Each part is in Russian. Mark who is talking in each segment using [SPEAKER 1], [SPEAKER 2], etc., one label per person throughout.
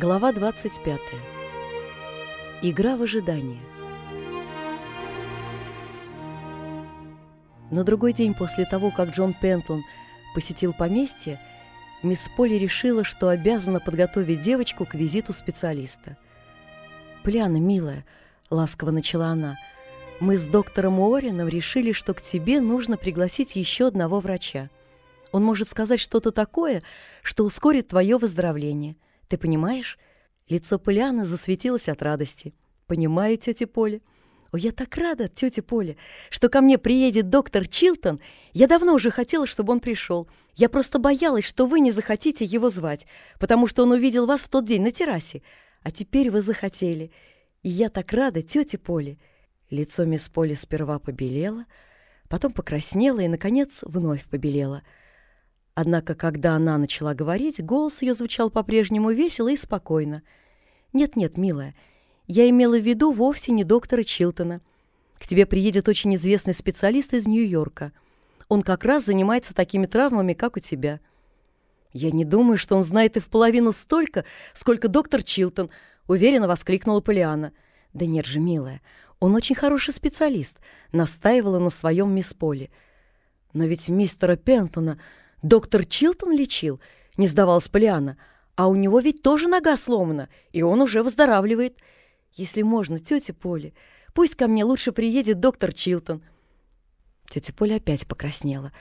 [SPEAKER 1] Глава 25. Игра в ожидание. На другой день после того, как Джон Пентон посетил поместье, мисс Полли решила, что обязана подготовить девочку к визиту специалиста. «Пляна, милая», — ласково начала она, — «мы с доктором Уорреном решили, что к тебе нужно пригласить еще одного врача. Он может сказать что-то такое, что ускорит твое выздоровление». Ты понимаешь?» Лицо Полианы засветилось от радости. «Понимаю, тетя Поля. О, я так рада, тетя Поля, что ко мне приедет доктор Чилтон. Я давно уже хотела, чтобы он пришел. Я просто боялась, что вы не захотите его звать, потому что он увидел вас в тот день на террасе. А теперь вы захотели. И я так рада, тетя Поля». Лицо мисс Поли сперва побелело, потом покраснело и, наконец, вновь побелело – Однако, когда она начала говорить, голос ее звучал по-прежнему весело и спокойно. «Нет-нет, милая, я имела в виду вовсе не доктора Чилтона. К тебе приедет очень известный специалист из Нью-Йорка. Он как раз занимается такими травмами, как у тебя». «Я не думаю, что он знает и в половину столько, сколько доктор Чилтон», — уверенно воскликнула Полиана. «Да нет же, милая, он очень хороший специалист», — настаивала на своем мисс Поли. «Но ведь мистера Пентона Доктор Чилтон лечил, не сдавалась Полиана. А у него ведь тоже нога сломана, и он уже выздоравливает. Если можно, тетя Поля, пусть ко мне лучше приедет доктор Чилтон. Тетя Поля опять покраснела.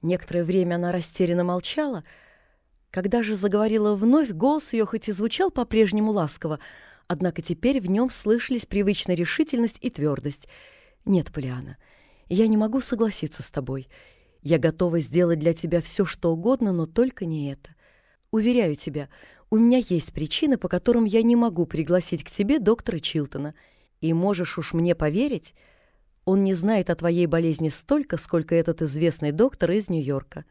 [SPEAKER 1] Некоторое время она растерянно молчала. Когда же заговорила вновь, голос ее хоть и звучал по-прежнему ласково, однако теперь в нем слышались привычная решительность и твердость. «Нет, Полиана, я не могу согласиться с тобой. Я готова сделать для тебя все, что угодно, но только не это. Уверяю тебя, у меня есть причины, по которым я не могу пригласить к тебе доктора Чилтона. И можешь уж мне поверить, он не знает о твоей болезни столько, сколько этот известный доктор из Нью-Йорка.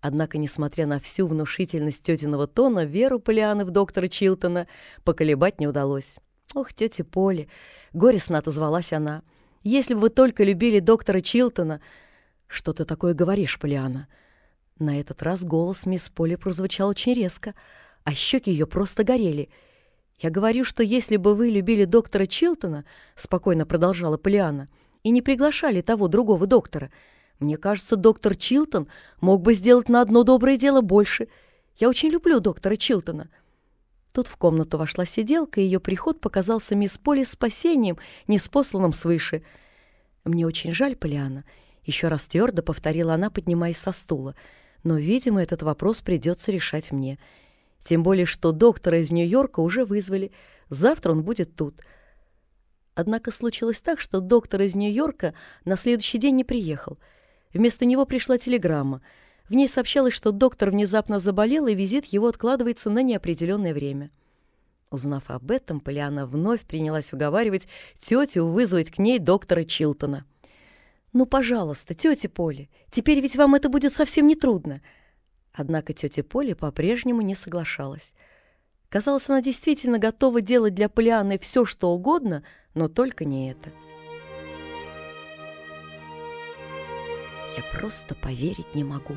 [SPEAKER 1] Однако, несмотря на всю внушительность тетиного тона, веру Полианы в доктора Чилтона поколебать не удалось. «Ох, тетя Поли!» — горестно отозвалась она. «Если бы вы только любили доктора Чилтона, «Что ты такое говоришь, Полиана?» На этот раз голос мисс Поли прозвучал очень резко, а щеки ее просто горели. «Я говорю, что если бы вы любили доктора Чилтона, — спокойно продолжала Полиана, — и не приглашали того другого доктора, мне кажется, доктор Чилтон мог бы сделать на одно доброе дело больше. Я очень люблю доктора Чилтона». Тут в комнату вошла сиделка, и ее приход показался мисс Поли спасением, неспосланным свыше. «Мне очень жаль, Полиана, — еще раз твердо повторила она, поднимаясь со стула. Но, видимо, этот вопрос придется решать мне. Тем более, что доктора из Нью-Йорка уже вызвали. Завтра он будет тут. Однако случилось так, что доктор из Нью-Йорка на следующий день не приехал. Вместо него пришла телеграмма. В ней сообщалось, что доктор внезапно заболел, и визит его откладывается на неопределенное время. Узнав об этом, Полиана вновь принялась уговаривать тетю вызвать к ней доктора Чилтона. «Ну, пожалуйста, тетя Поля, теперь ведь вам это будет совсем не трудно». Однако тетя Поля по-прежнему не соглашалась. Казалось, она действительно готова делать для Полианы все, что угодно, но только не это. «Я просто поверить не могу.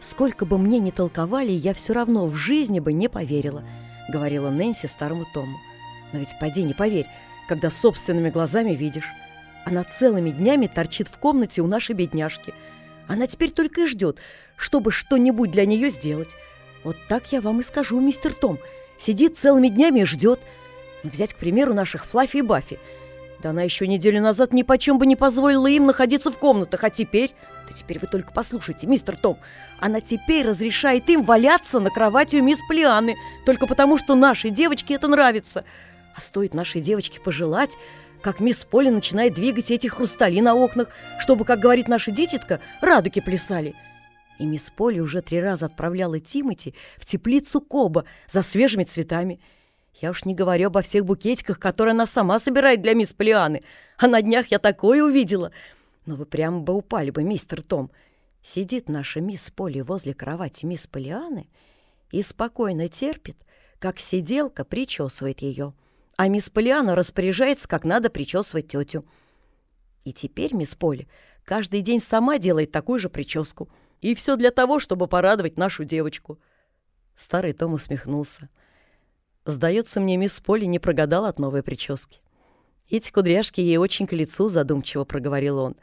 [SPEAKER 1] Сколько бы мне ни толковали, я все равно в жизни бы не поверила», — говорила Нэнси старому Тому. «Но ведь поди не поверь, когда собственными глазами видишь». Она целыми днями торчит в комнате у нашей бедняжки. Она теперь только и ждет, чтобы что-нибудь для нее сделать. Вот так я вам и скажу, мистер Том. Сидит целыми днями и ждет. Взять, к примеру, наших Флаффи и Баффи. Да она еще неделю назад ни почем бы не позволила им находиться в комнатах, а теперь... Да теперь вы только послушайте, мистер Том. Она теперь разрешает им валяться на кровати у мисс Полианы, только потому, что нашей девочке это нравится. А стоит нашей девочке пожелать, как мисс Поли начинает двигать эти хрустали на окнах, чтобы, как говорит наша дитятка, радуги плясали. И мисс Поли уже три раза отправляла Тимати в теплицу Коба за свежими цветами. Я уж не говорю обо всех букетиках, которые она сама собирает для мисс Полианы. А на днях я такое увидела. Но вы прямо бы упали бы, мистер Том. Сидит наша мисс Поли возле кровати мисс Полианы и спокойно терпит, как сиделка причесывает ее а мисс Полиана распоряжается, как надо причесывать тетю. И теперь мисс Поли каждый день сама делает такую же прическу. И все для того, чтобы порадовать нашу девочку. Старый Том усмехнулся. Сдается мне, мисс Поли не прогадала от новой прически. Эти кудряшки ей очень к лицу, задумчиво проговорил он.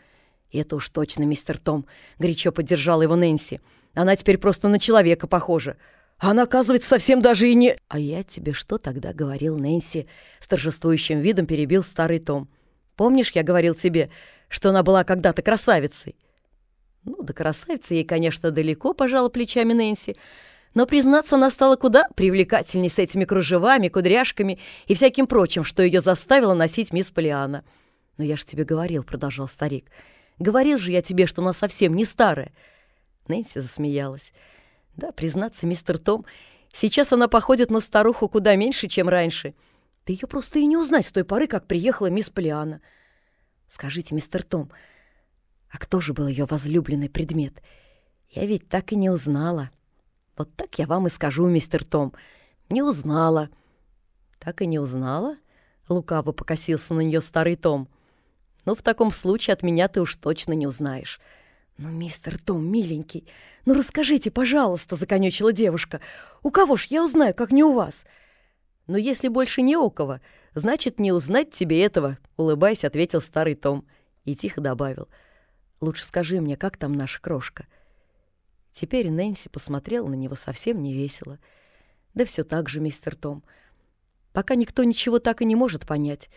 [SPEAKER 1] «Это уж точно, мистер Том», — горячо поддержала его Нэнси. «Она теперь просто на человека похожа. Она, оказывается, совсем даже и не...» «А я тебе что тогда говорил, Нэнси?» С торжествующим видом перебил старый Том. «Помнишь, я говорил тебе, что она была когда-то красавицей?» Ну, до красавицы ей, конечно, далеко, пожала плечами Нэнси, но, признаться, она стала куда привлекательней с этими кружевами, кудряшками и всяким прочим, что ее заставило носить мисс Полиана. «Но я ж тебе говорил», — продолжал старик. «Говорил же я тебе, что она совсем не старая». Нэнси засмеялась. «Да, признаться, мистер Том, сейчас она походит на старуху куда меньше, чем раньше. Ты ее просто и не узнать с той поры, как приехала мисс Полиана». «Скажите, мистер Том, а кто же был ее возлюбленный предмет? Я ведь так и не узнала». Вот так я вам и скажу, мистер Том. Не узнала. Так и не узнала? Лукаво покосился на нее старый Том. Ну, в таком случае от меня ты уж точно не узнаешь. «Ну, мистер Том, миленький, ну расскажите, пожалуйста», — законючила девушка. «У кого ж я узнаю, как не у вас?» «Но если больше не у кого, значит, не узнать тебе этого», — улыбаясь, ответил старый Том и тихо добавил. «Лучше скажи мне, как там наша крошка?» Теперь Нэнси посмотрела на него совсем невесело. Да все так же, мистер Том. Пока никто ничего так и не может понять.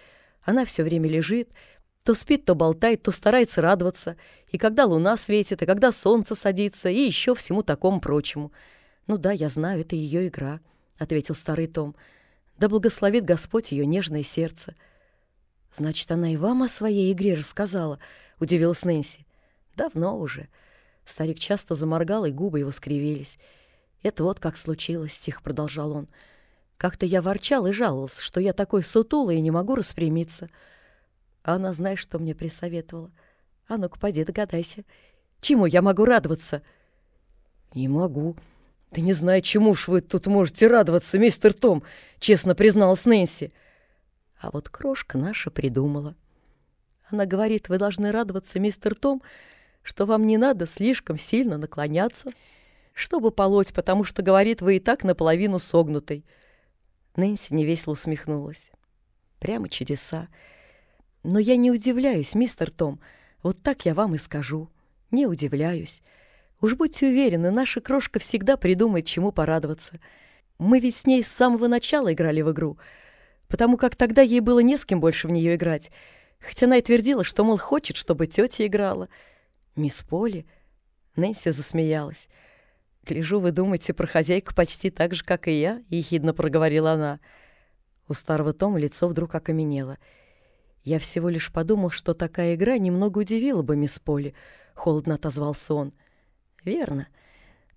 [SPEAKER 1] Она все время лежит, то спит, то болтает, то старается радоваться. И когда луна светит, и когда солнце садится, и еще всему такому прочему. «Ну да, я знаю, это ее игра», — ответил старый Том. «Да благословит Господь ее нежное сердце». «Значит, она и вам о своей игре рассказала», — удивилась Нэнси. «Давно уже». Старик часто заморгал, и губы его скривились. «Это вот как случилось», — тихо продолжал он. «Как-то я ворчал и жаловался, что я такой сутулый и не могу распрямиться. А она, знаешь, что мне присоветовала? А ну-ка, поди догадайся. Чему я могу радоваться?» «Не могу. Ты не знаю, чему ж вы тут можете радоваться, мистер Том», — честно призналась Нэнси. А вот крошка наша придумала. Она говорит, вы должны радоваться, мистер Том, — что вам не надо слишком сильно наклоняться, чтобы полоть, потому что, говорит, вы и так наполовину согнутый. Нэнси невесело усмехнулась. Прямо чудеса. Но я не удивляюсь, мистер Том. Вот так я вам и скажу. Не удивляюсь. Уж будьте уверены, наша крошка всегда придумает, чему порадоваться. Мы ведь с ней с самого начала играли в игру, потому как тогда ей было не с кем больше в нее играть. Хотя она и твердила, что, мол, хочет, чтобы тетя играла — «Мисс Поли?» Нэнси засмеялась. «Гляжу, вы думаете про хозяйку почти так же, как и я?» — ехидно проговорила она. У старого Тома лицо вдруг окаменело. «Я всего лишь подумал, что такая игра немного удивила бы мисс Поли», — холодно отозвался он. «Верно.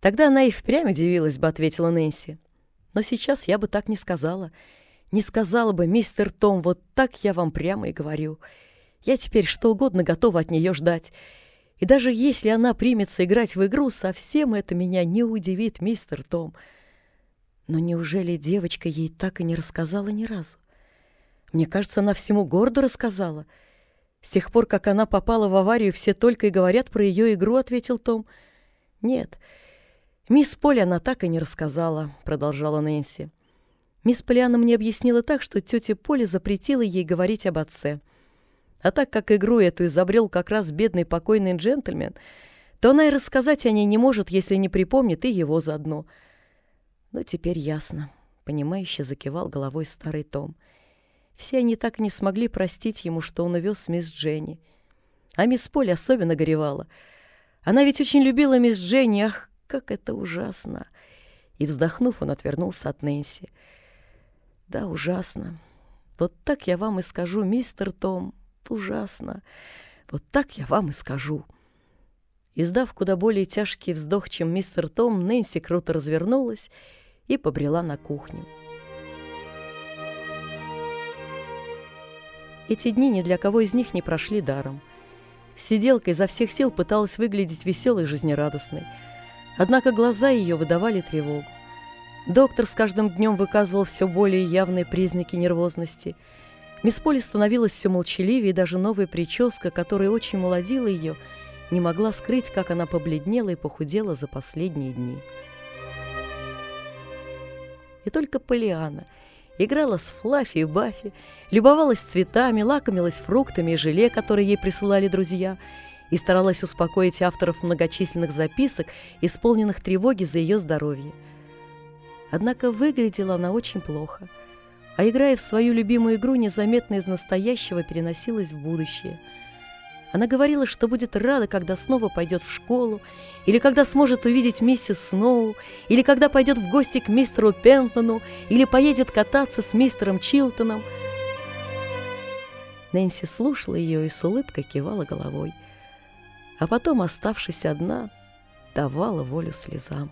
[SPEAKER 1] Тогда она и впрямь удивилась бы», — ответила Нэнси. «Но сейчас я бы так не сказала. Не сказала бы, мистер Том, вот так я вам прямо и говорю. Я теперь что угодно готова от нее ждать». И даже если она примется играть в игру, совсем это меня не удивит, мистер Том. Но неужели девочка ей так и не рассказала ни разу? Мне кажется, она всему городу рассказала. С тех пор, как она попала в аварию, все только и говорят про ее игру, — ответил Том. Нет, мисс Поля она так и не рассказала, — продолжала Нэнси. Мисс Поляна мне объяснила так, что тетя Поля запретила ей говорить об отце — а так как игру эту изобрел как раз бедный покойный джентльмен, то она и рассказать о ней не может, если не припомнит и его заодно. Но теперь ясно. Понимающе закивал головой старый Том. Все они так и не смогли простить ему, что он увез мисс Дженни. А мисс Поль особенно горевала. Она ведь очень любила мисс Дженни. Ах, как это ужасно! И, вздохнув, он отвернулся от Нэнси. Да, ужасно. Вот так я вам и скажу, мистер Том ужасно. Вот так я вам и скажу». Издав куда более тяжкий вздох, чем мистер Том, Нэнси круто развернулась и побрела на кухню. Эти дни ни для кого из них не прошли даром. Сиделка изо всех сил пыталась выглядеть веселой и жизнерадостной. Однако глаза ее выдавали тревогу. Доктор с каждым днем выказывал все более явные признаки нервозности – Мисс Поли становилась все молчаливее, и даже новая прическа, которая очень молодила ее, не могла скрыть, как она побледнела и похудела за последние дни. И только Полиана играла с Флаффи и Баффи, любовалась цветами, лакомилась фруктами и желе, которые ей присылали друзья, и старалась успокоить авторов многочисленных записок, исполненных тревоги за ее здоровье. Однако выглядела она очень плохо, а играя в свою любимую игру, незаметно из настоящего переносилась в будущее – она говорила, что будет рада, когда снова пойдет в школу, или когда сможет увидеть миссис Сноу, или когда пойдет в гости к мистеру Пентону, или поедет кататься с мистером Чилтоном. Нэнси слушала ее и с улыбкой кивала головой, а потом, оставшись одна, давала волю слезам.